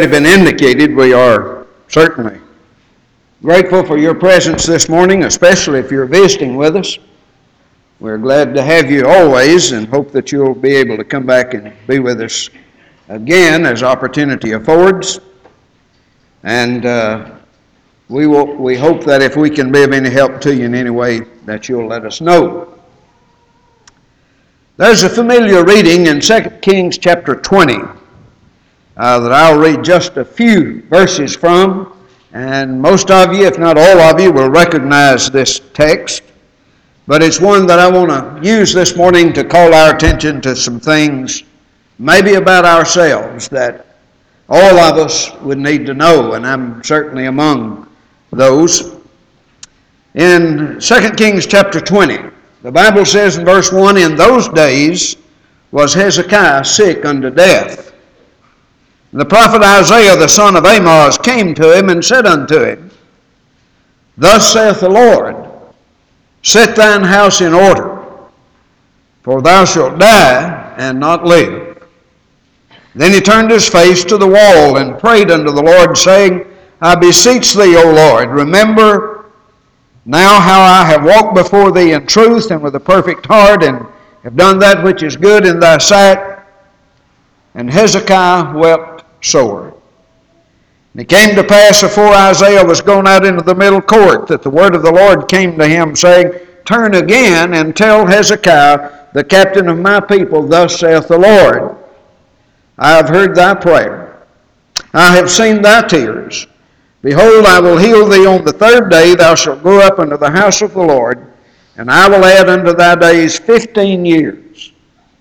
already been indicated, we are certainly grateful for your presence this morning, especially if you're visiting with us. We're glad to have you always and hope that you'll be able to come back and be with us again as opportunity affords. And uh, we, will, we hope that if we can be of any help to you in any way, that you'll let us know. There's a familiar reading in 2 Kings chapter 20 uh, that I'll read just a few verses from, and most of you, if not all of you, will recognize this text. But it's one that I want to use this morning to call our attention to some things, maybe about ourselves, that all of us would need to know, and I'm certainly among those. In 2 Kings chapter 20, the Bible says in verse 1 In those days was Hezekiah sick unto death. The prophet Isaiah the son of Amoz came to him and said unto him, Thus saith the Lord, Set thine house in order, for thou shalt die and not live. Then he turned his face to the wall and prayed unto the Lord, saying, I beseech thee, O Lord, remember now how I have walked before thee in truth and with a perfect heart, and have done that which is good in thy sight. And Hezekiah wept sore. And it came to pass before Isaiah was gone out into the middle court that the word of the Lord came to him, saying, Turn again and tell Hezekiah, the captain of my people, Thus saith the Lord I have heard thy prayer, I have seen thy tears. Behold, I will heal thee on the third day. Thou shalt go up into the house of the Lord, and I will add unto thy days fifteen years.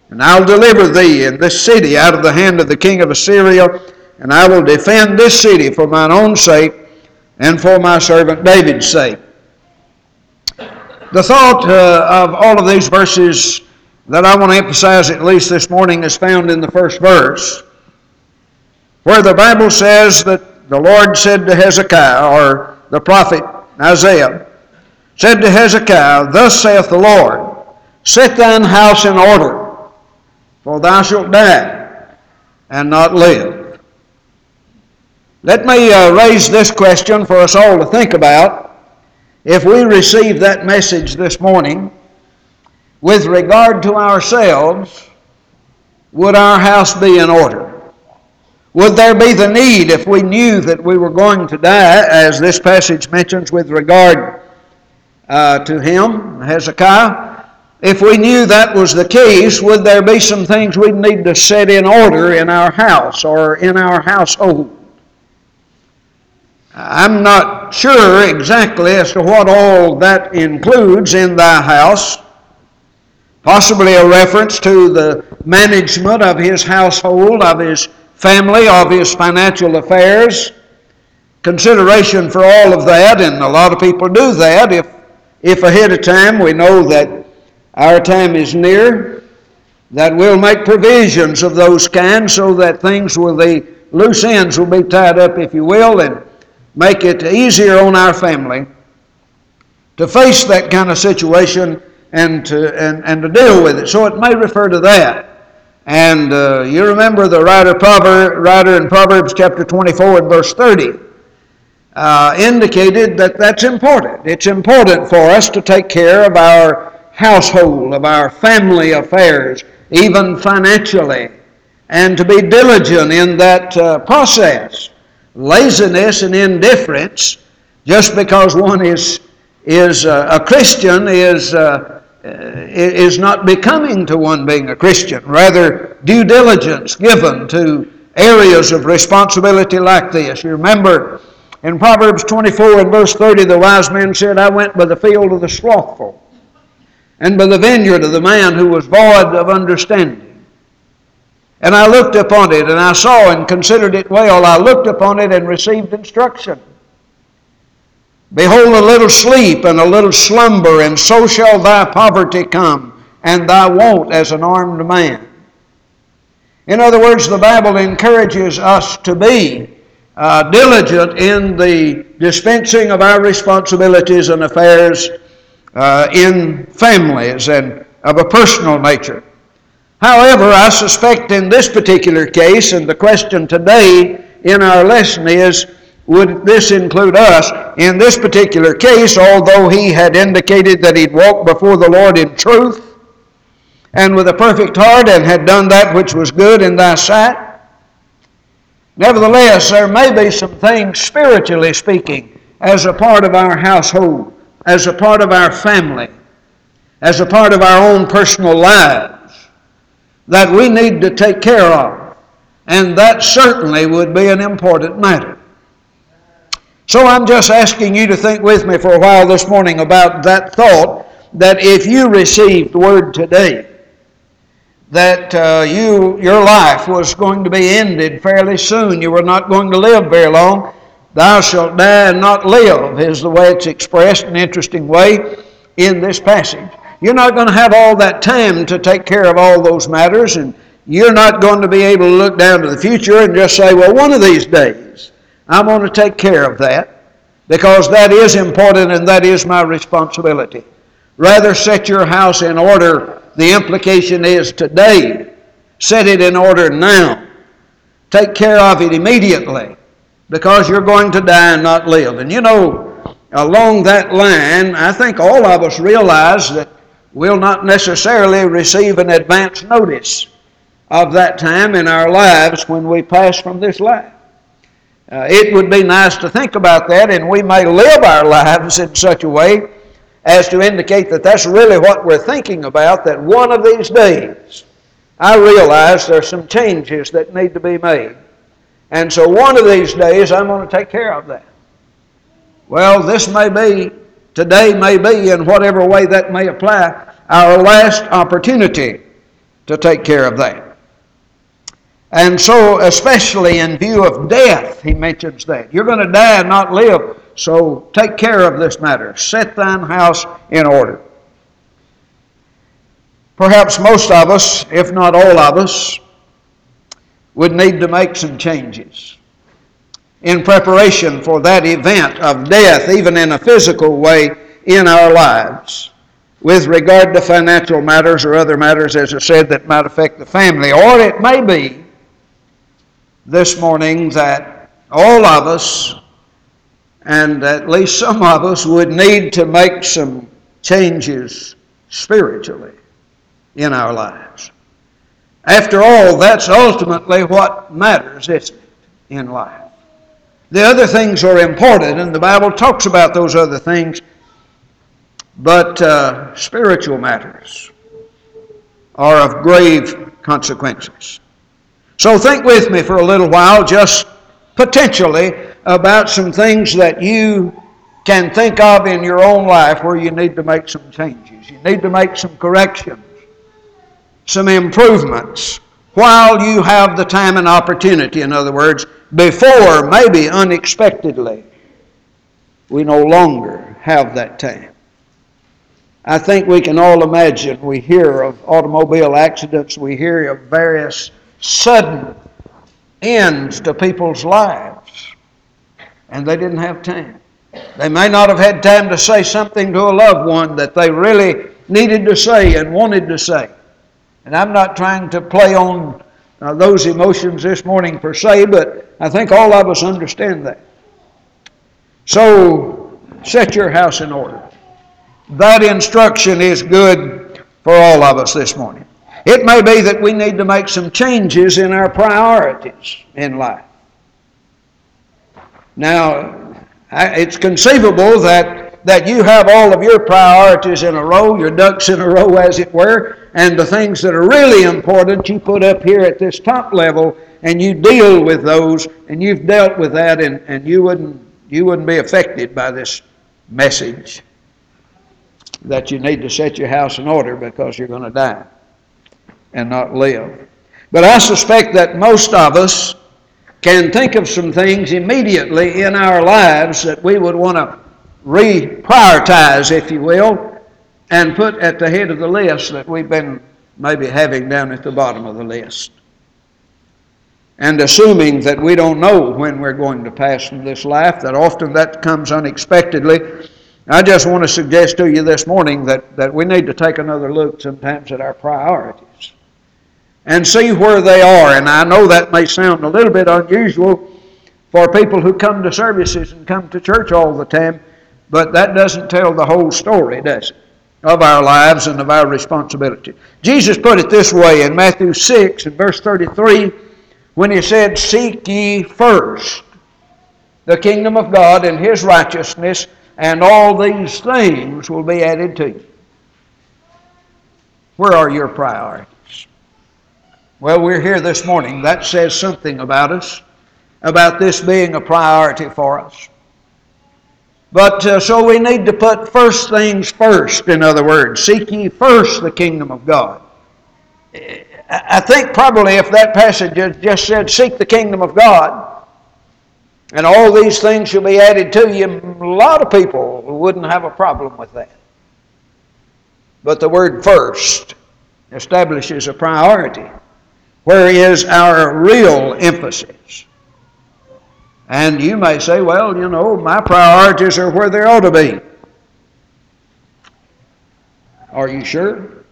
And I'll deliver thee and this city out of the hand of the king of Assyria, and I will defend this city for mine own sake and for my servant David's sake. The thought uh, of all of these verses that I want to emphasize at least this morning is found in the first verse, where the Bible says that the Lord said to Hezekiah, or the prophet Isaiah, said to Hezekiah, Thus saith the Lord, Set thine house in order for thou shalt die and not live. Let me uh, raise this question for us all to think about. If we receive that message this morning, with regard to ourselves, would our house be in order? Would there be the need if we knew that we were going to die, as this passage mentions with regard uh, to him, Hezekiah? If we knew that was the case, would there be some things we'd need to set in order in our house or in our household? I'm not sure exactly as to what all that includes in thy house. Possibly a reference to the management of his household, of his family, of his financial affairs. Consideration for all of that, and a lot of people do that if, if ahead of time we know that our time is near, that we'll make provisions of those kinds so that things will the loose ends will be tied up, if you will, and make it easier on our family to face that kind of situation and to, and, and to deal with it. So it may refer to that. And uh, you remember the writer, writer in Proverbs chapter 24 and verse 30 uh, indicated that that's important. It's important for us to take care of our household, of our family affairs, even financially, and to be diligent in that uh, process. Laziness and indifference, just because one is, is uh, a Christian, is, uh, is not becoming to one being a Christian. Rather, due diligence given to areas of responsibility like this. You remember in Proverbs 24 and verse 30, the wise man said, I went by the field of the slothful and by the vineyard of the man who was void of understanding. And I looked upon it, and I saw and considered it well. I looked upon it and received instruction. Behold, a little sleep and a little slumber, and so shall thy poverty come, and thy want as an armed man. In other words, the Bible encourages us to be uh, diligent in the dispensing of our responsibilities and affairs uh, in families and of a personal nature. However, I suspect in this particular case, and the question today in our lesson is would this include us? In this particular case, although he had indicated that he'd walked before the Lord in truth and with a perfect heart and had done that which was good in thy sight, nevertheless, there may be some things, spiritually speaking, as a part of our household, as a part of our family, as a part of our own personal lives, that we need to take care of. And that certainly would be an important matter. So I'm just asking you to think with me for a while this morning about that thought that if you received word today that uh, you, your life was going to be ended fairly soon, you were not going to live very long, thou shalt die and not live, is the way it's expressed in an interesting way in this passage. You're not going to have all that time to take care of all those matters, and you're not going to be able to look down to the future and just say, well, one of these days, I'm going to take care of that, because that is important and that is my responsibility. Rather, set your house in order. The implication is today. Set it in order now. Take care of it immediately because you're going to die and not live. And you know, along that line, I think all of us realize that we'll not necessarily receive an advance notice of that time in our lives when we pass from this life. Uh, it would be nice to think about that, and we may live our lives in such a way as to indicate that that's really what we're thinking about, that one of these days I realize there's some changes that need to be made. And so one of these days, I'm going to take care of that. Well, this may be, today may be, in whatever way that may apply, our last opportunity to take care of that. And so, especially in view of death, he mentions that. You're going to die and not live, so take care of this matter. Set thine house in order. Perhaps most of us, if not all of us, would need to make some changes in preparation for that event of death, even in a physical way, in our lives with regard to financial matters or other matters, as I said, that might affect the family. Or it may be this morning that all of us, and at least some of us, would need to make some changes spiritually in our lives. After all, that's ultimately what matters, isn't it, in life? The other things are important, and the Bible talks about those other things, but uh, spiritual matters are of grave consequences. So think with me for a little while, just potentially, about some things that you can think of in your own life where you need to make some changes. You need to make some corrections some improvements while you have the time and opportunity. In other words, before, maybe unexpectedly, we no longer have that time. I think we can all imagine, we hear of automobile accidents, we hear of various sudden ends to people's lives, and they didn't have time. They may not have had time to say something to a loved one that they really needed to say and wanted to say. And I'm not trying to play on uh, those emotions this morning per se, but I think all of us understand that. So, set your house in order. That instruction is good for all of us this morning. It may be that we need to make some changes in our priorities in life. Now, it's conceivable that, that you have all of your priorities in a row, your ducks in a row, as it were, and the things that are really important you put up here at this top level and you deal with those and you've dealt with that and, and you wouldn't you wouldn't be affected by this message that you need to set your house in order because you're going to die and not live. But I suspect that most of us can think of some things immediately in our lives that we would want to reprioritize, if you will, and put at the head of the list that we've been maybe having down at the bottom of the list. And assuming that we don't know when we're going to pass from this life, that often that comes unexpectedly. I just want to suggest to you this morning that, that we need to take another look sometimes at our priorities and see where they are. And I know that may sound a little bit unusual, for people who come to services and come to church all the time, but that doesn't tell the whole story, does it? Of our lives and of our responsibility. Jesus put it this way in Matthew 6 and verse 33 when he said, Seek ye first the kingdom of God and his righteousness, and all these things will be added to you. Where are your priorities? Well, we're here this morning. That says something about us, about this being a priority for us. But uh, so we need to put first things first, in other words. Seek ye first the kingdom of God. I think probably if that passage just said, Seek the kingdom of God, and all these things shall be added to you, a lot of people wouldn't have a problem with that. But the word first establishes a priority. Where is our real emphasis? And you may say, well, you know, my priorities are where they ought to be. Are you sure?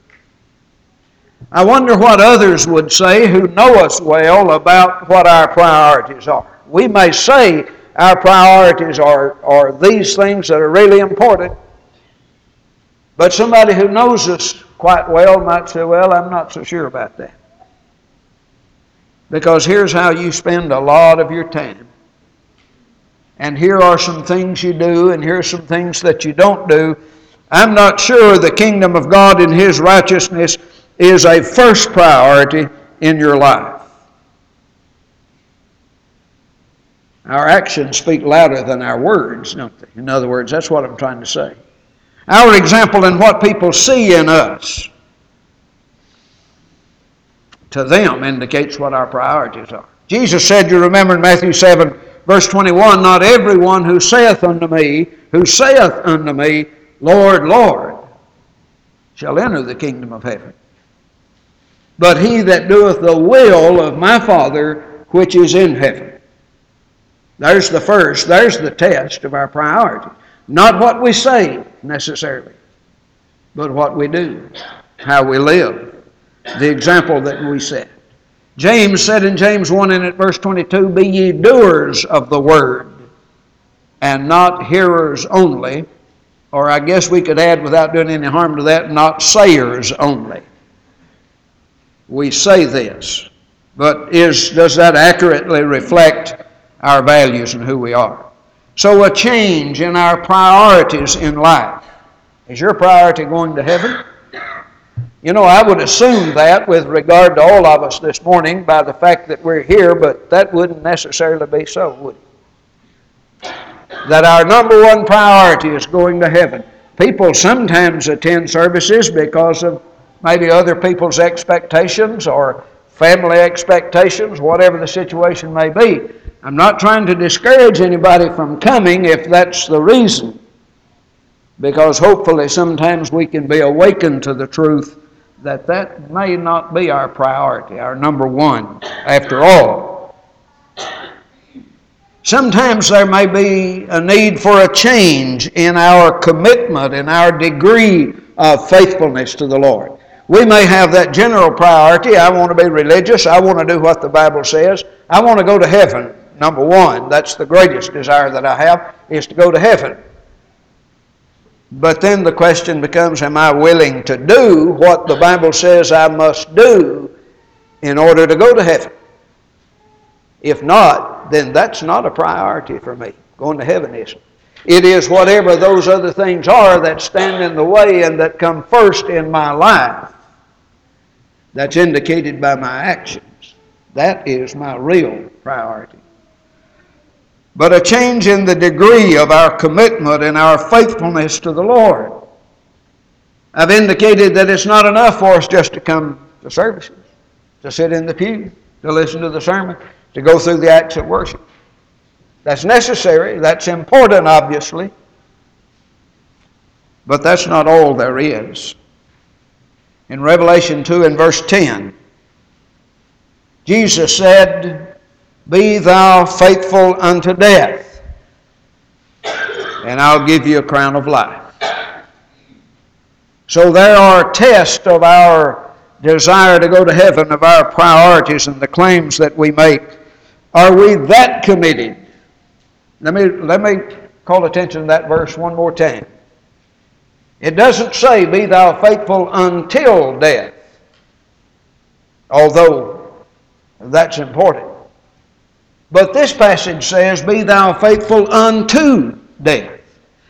I wonder what others would say who know us well about what our priorities are. We may say our priorities are, are these things that are really important, but somebody who knows us quite well might say, Well, I'm not so sure about that. Because here's how you spend a lot of your time. And here are some things you do, and here are some things that you don't do. I'm not sure the kingdom of God and His righteousness is a first priority in your life. Our actions speak louder than our words, don't they? In other words, that's what I'm trying to say. Our example and what people see in us to them indicates what our priorities are. Jesus said, you remember in Matthew 7, verse 21, Not everyone who saith unto me, who saith unto me, Lord, Lord, shall enter the kingdom of heaven. But he that doeth the will of my Father which is in heaven. There's the first, there's the test of our priority. Not what we say necessarily, but what we do, how we live, the example that we set. James said in James 1 and at verse 22 Be ye doers of the word, and not hearers only, or I guess we could add without doing any harm to that, not sayers only. We say this, but is, does that accurately reflect our values and who we are? So, a change in our priorities in life. Is your priority going to heaven? You know, I would assume that with regard to all of us this morning by the fact that we're here, but that wouldn't necessarily be so, would it? That our number one priority is going to heaven. People sometimes attend services because of maybe other people's expectations or family expectations, whatever the situation may be. I'm not trying to discourage anybody from coming if that's the reason, because hopefully sometimes we can be awakened to the truth that that may not be our priority, our number one, after all. Sometimes there may be a need for a change in our commitment in our degree of faithfulness to the Lord. We may have that general priority. I want to be religious. I want to do what the Bible says. I want to go to heaven. Number one, that's the greatest desire that I have, is to go to heaven. But then the question becomes Am I willing to do what the Bible says I must do in order to go to heaven? If not, then that's not a priority for me. Going to heaven isn't. It is whatever those other things are that stand in the way and that come first in my life that's indicated by my actions. That is my real priority. But a change in the degree of our commitment and our faithfulness to the Lord. I've indicated that it's not enough for us just to come to services, to sit in the pew, to listen to the sermon, to go through the acts of worship. That's necessary, that's important, obviously. But that's not all there is in Revelation 2 and verse 10. Jesus said, Be thou faithful unto death, and I'll give you a crown of life. So there are tests of our desire to go to heaven, of our priorities and the claims that we make. Are we that committed Let me, let me call attention to that verse one more time. It doesn't say, Be thou faithful until death, although that's important. But this passage says, Be thou faithful unto death.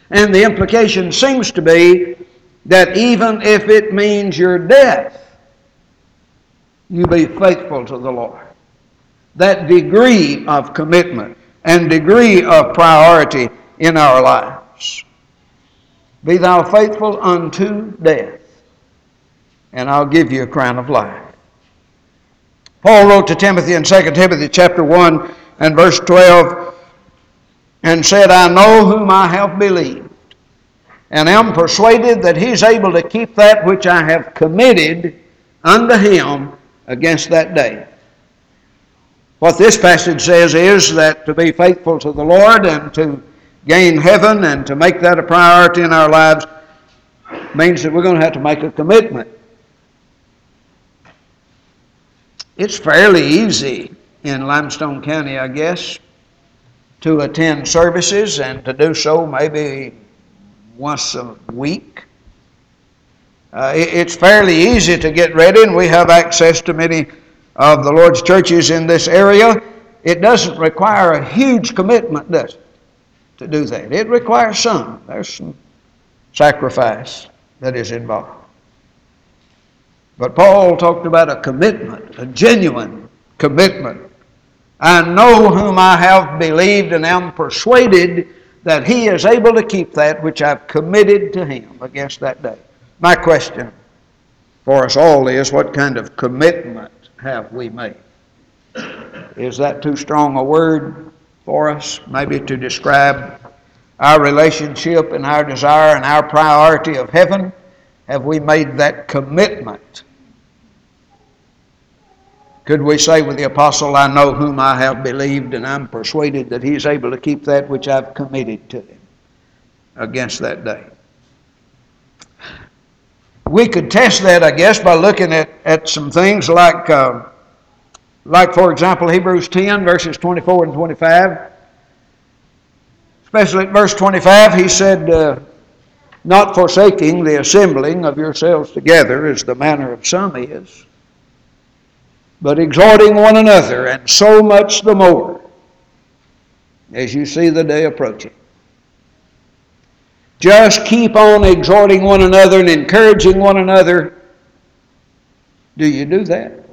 And the implication seems to be that even if it means your death, you be faithful to the Lord. That degree of commitment and degree of priority in our lives. Be thou faithful unto death, and I'll give you a crown of life. Paul wrote to Timothy in 2 Timothy chapter 1 and verse 12 and said, I know whom I have believed, and am persuaded that he's able to keep that which I have committed unto him against that day. What this passage says is that to be faithful to the Lord and to gain heaven and to make that a priority in our lives means that we're going to have to make a commitment. It's fairly easy in Limestone County, I guess, to attend services and to do so maybe once a week. Uh, it, it's fairly easy to get ready, and we have access to many of the Lord's churches in this area. It doesn't require a huge commitment, does it, to do that? It requires some. There's some sacrifice that is involved. But Paul talked about a commitment, a genuine commitment. I know whom I have believed and am persuaded that he is able to keep that which I've committed to him against that day. My question for us all is what kind of commitment have we made? Is that too strong a word for us, maybe to describe our relationship and our desire and our priority of heaven? Have we made that commitment could we say with the apostle, I know whom I have believed, and I'm persuaded that he is able to keep that which I've committed to him against that day? We could test that, I guess, by looking at, at some things like, uh, like, for example, Hebrews 10, verses 24 and 25. Especially at verse 25, he said, uh, Not forsaking the assembling of yourselves together, as the manner of some is but exhorting one another, and so much the more as you see the day approaching. Just keep on exhorting one another and encouraging one another. Do you do that?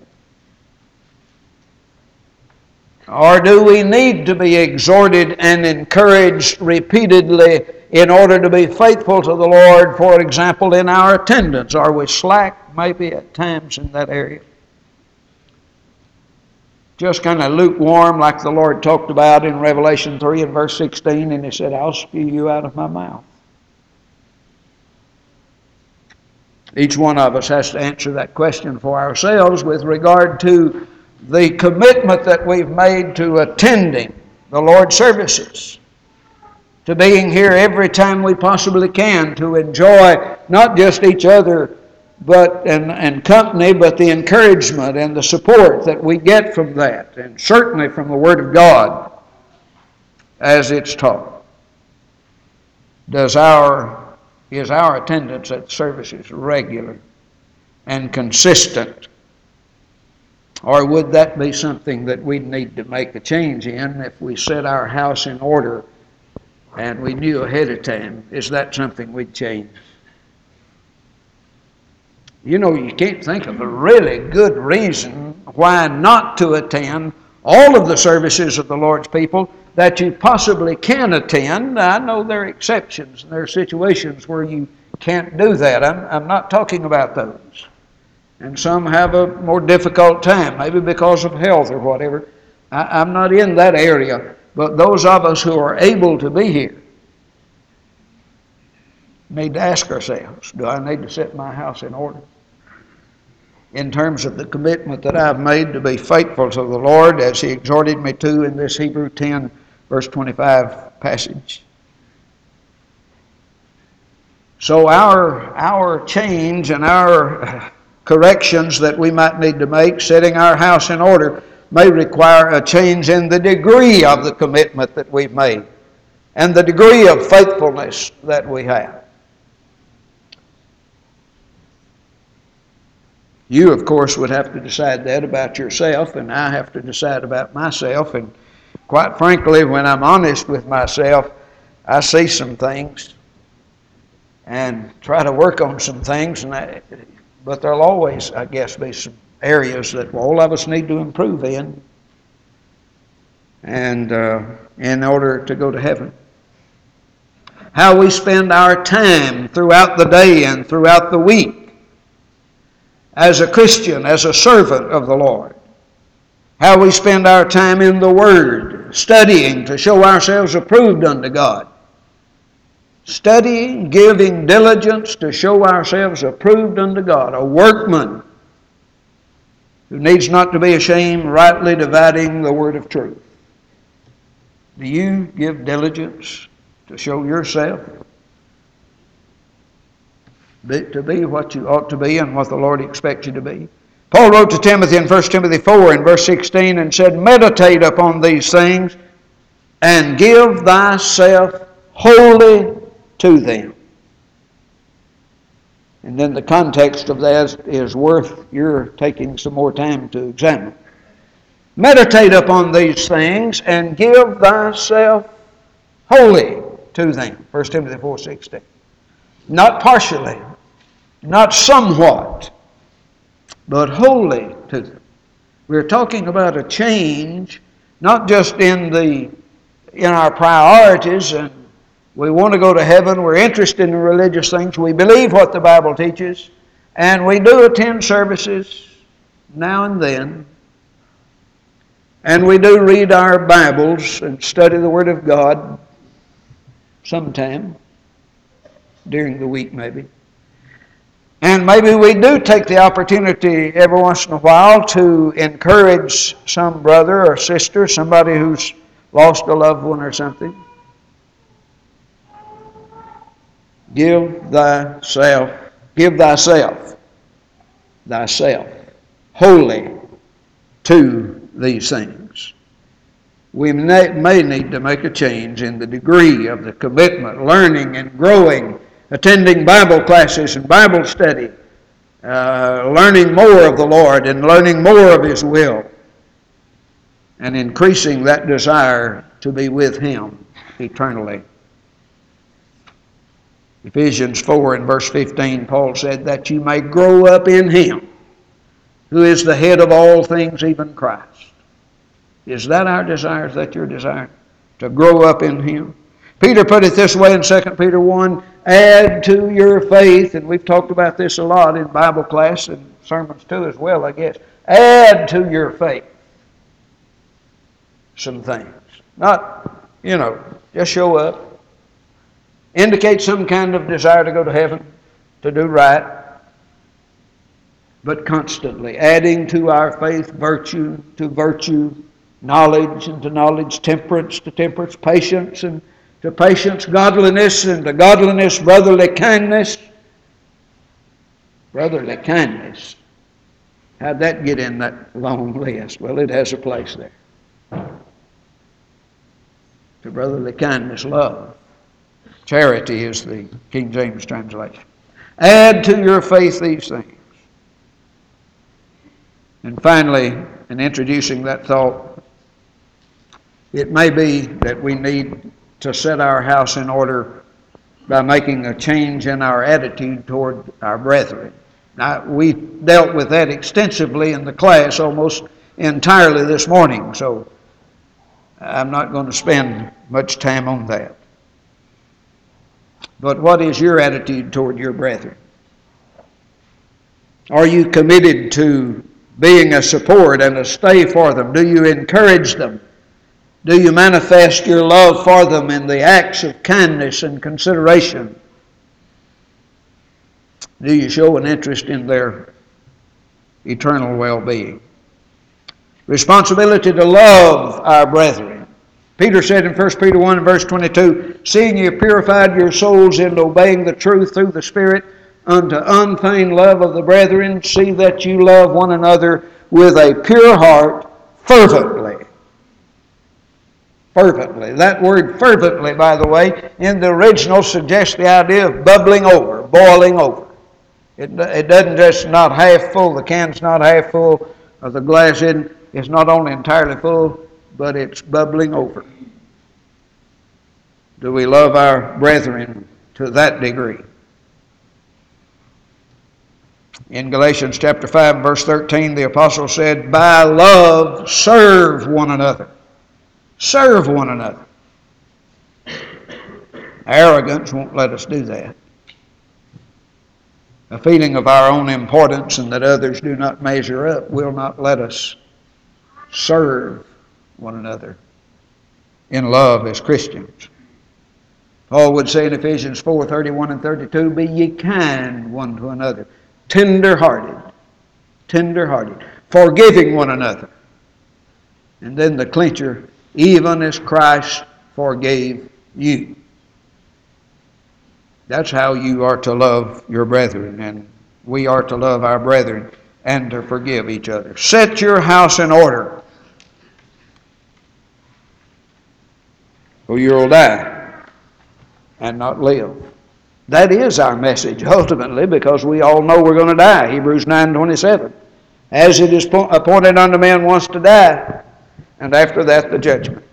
Or do we need to be exhorted and encouraged repeatedly in order to be faithful to the Lord, for example, in our attendance? Are we slack maybe at times in that area? Just kind of lukewarm, like the Lord talked about in Revelation 3 and verse 16, and He said, I'll spew you out of my mouth. Each one of us has to answer that question for ourselves with regard to the commitment that we've made to attending the Lord's services, to being here every time we possibly can, to enjoy not just each other but and, and company, but the encouragement and the support that we get from that, and certainly from the Word of God as it's taught. Does our is our attendance at services regular and consistent? Or would that be something that we'd need to make a change in if we set our house in order and we knew ahead of time? Is that something we'd change? You know, you can't think of a really good reason why not to attend all of the services of the Lord's people that you possibly can attend. I know there are exceptions and there are situations where you can't do that. I'm, I'm not talking about those. And some have a more difficult time, maybe because of health or whatever. I, I'm not in that area. But those of us who are able to be here need to ask ourselves do I need to set my house in order? In terms of the commitment that I've made to be faithful to the Lord as He exhorted me to in this Hebrew 10, verse 25 passage. So, our, our change and our corrections that we might need to make, setting our house in order, may require a change in the degree of the commitment that we've made and the degree of faithfulness that we have. You, of course, would have to decide that about yourself, and I have to decide about myself. And quite frankly, when I'm honest with myself, I see some things and try to work on some things, and I, but there'll always, I guess, be some areas that all of us need to improve in, and uh, in order to go to heaven. How we spend our time throughout the day and throughout the week as a Christian, as a servant of the Lord. How we spend our time in the Word, studying to show ourselves approved unto God. Studying, giving diligence to show ourselves approved unto God, a workman who needs not to be ashamed, rightly dividing the word of truth. Do you give diligence to show yourself to be what you ought to be and what the Lord expects you to be? Paul wrote to Timothy in 1 Timothy 4 in verse 16 and said, Meditate upon these things and give thyself wholly to them. And then the context of that is worth your taking some more time to examine. Meditate upon these things and give thyself wholly to them. 1 Timothy 4.16. Not partially, not somewhat, but wholly to them. We're talking about a change, not just in the in our priorities and we want to go to heaven. We're interested in religious things. We believe what the Bible teaches. And we do attend services now and then. And we do read our Bibles and study the Word of God sometime during the week, maybe. And maybe we do take the opportunity every once in a while to encourage some brother or sister, somebody who's lost a loved one or something. Give thyself, give thyself, thyself, wholly to these things. We may need to make a change in the degree of the commitment, learning and growing, attending Bible classes and Bible study, uh, learning more of the Lord and learning more of His will, and increasing that desire to be with Him eternally. Ephesians 4 and verse 15, Paul said, That you may grow up in Him, who is the head of all things, even Christ. Is that our desire? Is that your desire? To grow up in Him? Peter put it this way in 2 Peter 1 add to your faith, and we've talked about this a lot in Bible class and sermons too, as well, I guess. Add to your faith some things. Not, you know, just show up indicate some kind of desire to go to heaven, to do right, but constantly adding to our faith virtue, to virtue, knowledge, and to knowledge, temperance, to temperance, patience, and to patience, godliness, and to godliness, brotherly kindness. Brotherly kindness. How'd that get in that long list? Well, it has a place there. To brotherly kindness, love. Charity is the King James translation. Add to your faith these things. And finally, in introducing that thought, it may be that we need to set our house in order by making a change in our attitude toward our brethren. Now, we dealt with that extensively in the class almost entirely this morning, so I'm not going to spend much time on that. But what is your attitude toward your brethren? Are you committed to being a support and a stay for them? Do you encourage them? Do you manifest your love for them in the acts of kindness and consideration? Do you show an interest in their eternal well being? Responsibility to love our brethren. Peter said in 1 Peter 1 verse 22, Seeing you purified your souls in obeying the truth through the Spirit unto unfeigned love of the brethren, see that you love one another with a pure heart fervently. Fervently. That word fervently, by the way, in the original suggests the idea of bubbling over, boiling over. It, it doesn't just not half full, the can's not half full, or the glass isn't, it's not only entirely full, but it's bubbling over. Do we love our brethren to that degree? In Galatians chapter 5, verse 13, the apostle said, By love serve one another. Serve one another. Arrogance won't let us do that. A feeling of our own importance and that others do not measure up will not let us serve one another in love as Christians. Paul would say in Ephesians 4 31 and 32, Be ye kind one to another, tender hearted, tender hearted, forgiving one another. And then the clincher, even as Christ forgave you. That's how you are to love your brethren, and we are to love our brethren and to forgive each other. Set your house in order, or you'll die and not live. That is our message ultimately, because we all know we're going to die. Hebrews 9:27. As it is appointed unto man once to die, and after that the judgment.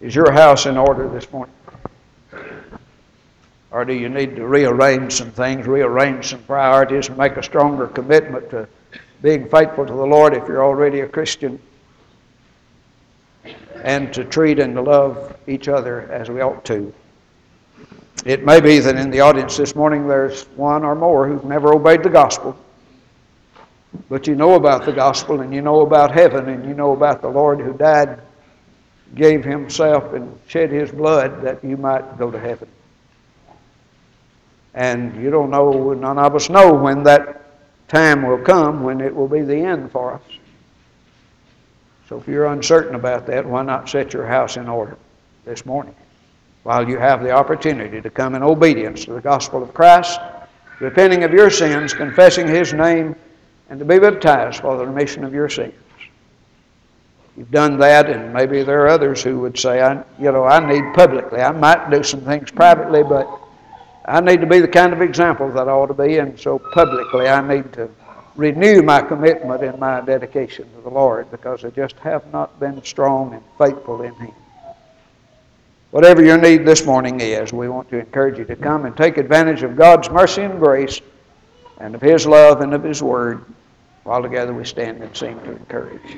Is your house in order this morning? Or do you need to rearrange some things, rearrange some priorities, and make a stronger commitment to being faithful to the Lord if you're already a Christian? And to treat and to love each other as we ought to. It may be that in the audience this morning there's one or more who've never obeyed the gospel. But you know about the gospel and you know about heaven and you know about the Lord who died, gave himself, and shed his blood that you might go to heaven. And you don't know, none of us know when that time will come when it will be the end for us. So if you're uncertain about that, why not set your house in order this morning while you have the opportunity to come in obedience to the gospel of Christ, repenting of your sins, confessing His name, and to be baptized for the remission of your sins. You've done that, and maybe there are others who would say, I, you know, I need publicly. I might do some things privately, but I need to be the kind of example that I ought to be, and so publicly I need to renew my commitment and my dedication to the Lord because I just have not been strong and faithful in Him. Whatever your need this morning is, we want to encourage you to come and take advantage of God's mercy and grace and of His love and of His Word while together we stand and sing to encourage.